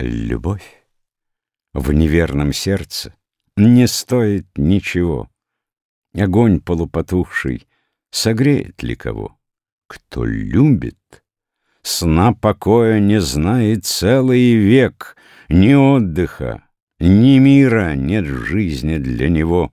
Любовь в неверном сердце не стоит ничего. Огонь полупотухший согреет ли кого? Кто любит, сна покоя не знает целый век, ни отдыха, ни мира нет в жизни для него.